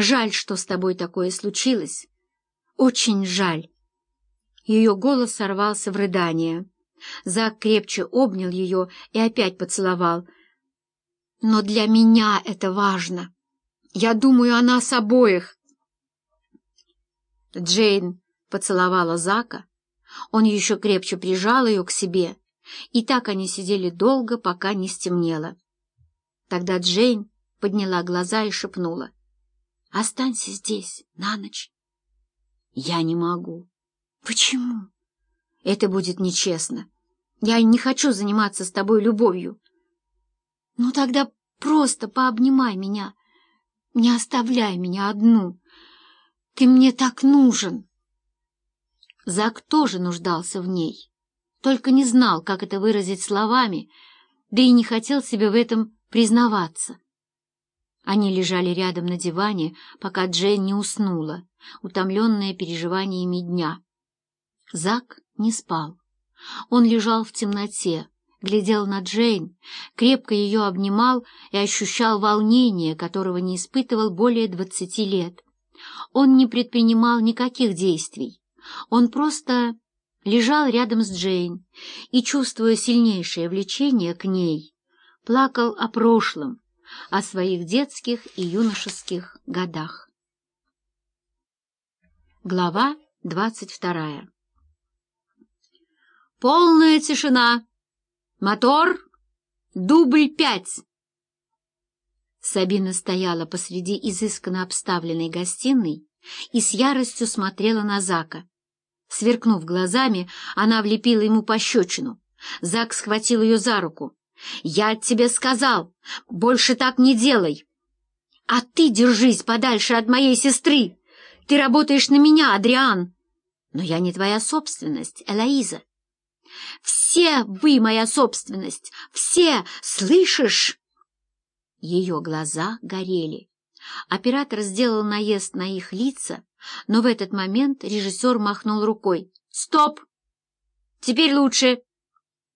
Жаль, что с тобой такое случилось. Очень жаль. Ее голос сорвался в рыдание. Зак крепче обнял ее и опять поцеловал. «Но для меня это важно. Я думаю о нас обоих». Джейн поцеловала Зака. Он еще крепче прижал ее к себе, и так они сидели долго, пока не стемнело. Тогда Джейн подняла глаза и шепнула. «Останься здесь на ночь». «Я не могу». «Почему?» «Это будет нечестно. Я не хочу заниматься с тобой любовью». «Ну тогда просто пообнимай меня. Не оставляй меня одну. Ты мне так нужен». Зак тоже нуждался в ней, только не знал, как это выразить словами, да и не хотел себе в этом признаваться. Они лежали рядом на диване, пока Джейн не уснула, утомленная переживаниями дня. Зак не спал. Он лежал в темноте, глядел на Джейн, крепко ее обнимал и ощущал волнение, которого не испытывал более двадцати лет. Он не предпринимал никаких действий. Он просто лежал рядом с Джейн и, чувствуя сильнейшее влечение к ней, плакал о прошлом, о своих детских и юношеских годах. Глава двадцать вторая Полная тишина. Мотор. Дубль пять. Сабина стояла посреди изысканно обставленной гостиной и с яростью смотрела на Зака. Сверкнув глазами, она влепила ему пощечину. Зак схватил ее за руку. «Я тебе сказал, больше так не делай!» «А ты держись подальше от моей сестры! Ты работаешь на меня, Адриан!» «Но я не твоя собственность, Элоиза!» «Все вы моя собственность! Все! Слышишь?» Ее глаза горели. Оператор сделал наезд на их лица, но в этот момент режиссер махнул рукой. «Стоп! Теперь лучше!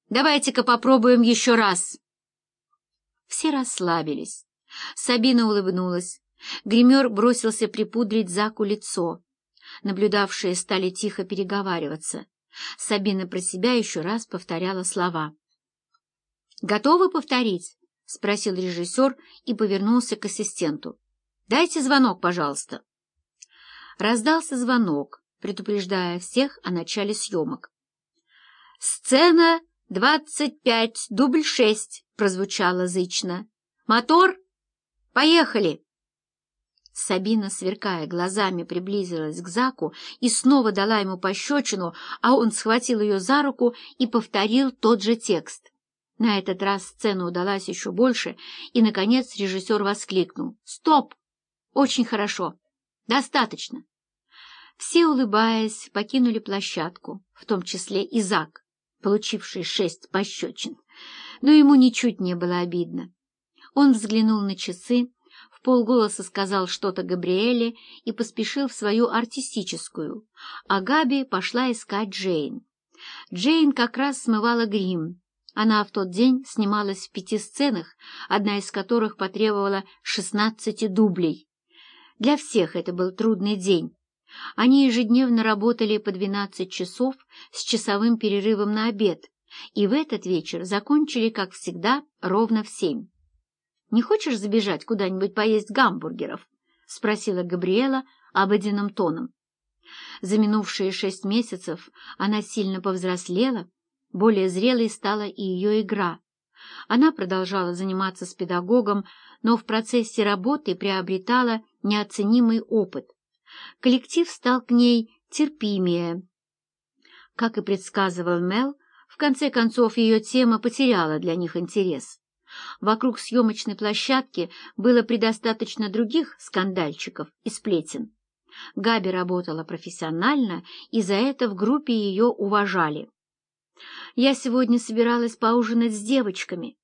Давайте-ка попробуем еще раз!» Все расслабились. Сабина улыбнулась. Гример бросился припудрить Заку лицо. Наблюдавшие стали тихо переговариваться. Сабина про себя еще раз повторяла слова. «Готовы повторить?» — спросил режиссер и повернулся к ассистенту. «Дайте звонок, пожалуйста». Раздался звонок, предупреждая всех о начале съемок. «Сцена двадцать пять, дубль шесть», — прозвучало зычно. «Мотор? Поехали!» Сабина, сверкая глазами, приблизилась к Заку и снова дала ему пощечину, а он схватил ее за руку и повторил тот же текст. На этот раз сцена удалась еще больше, и, наконец, режиссер воскликнул. «Стоп! Очень хорошо! Достаточно!» Все, улыбаясь, покинули площадку, в том числе и Зак, получивший шесть пощечин. Но ему ничуть не было обидно. Он взглянул на часы, полголоса сказал что-то Габриэле и поспешил в свою артистическую, а Габи пошла искать Джейн. Джейн как раз смывала грим. Она в тот день снималась в пяти сценах, одна из которых потребовала шестнадцати дублей. Для всех это был трудный день. Они ежедневно работали по двенадцать часов с часовым перерывом на обед, и в этот вечер закончили, как всегда, ровно в семь. «Не хочешь забежать куда-нибудь поесть гамбургеров?» — спросила Габриэла обыденным тоном. За минувшие шесть месяцев она сильно повзрослела, более зрелой стала и ее игра. Она продолжала заниматься с педагогом, но в процессе работы приобретала неоценимый опыт. Коллектив стал к ней терпимее. Как и предсказывал Мел, в конце концов ее тема потеряла для них интерес. Вокруг съемочной площадки было предостаточно других скандальчиков и сплетен. Габи работала профессионально, и за это в группе ее уважали. «Я сегодня собиралась поужинать с девочками».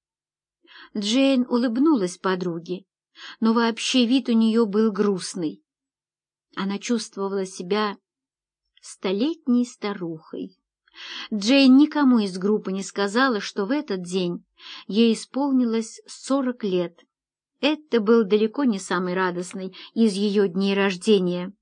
Джейн улыбнулась подруге, но вообще вид у нее был грустный. Она чувствовала себя столетней старухой. Джейн никому из группы не сказала, что в этот день ей исполнилось сорок лет. Это был далеко не самый радостный из ее дней рождения.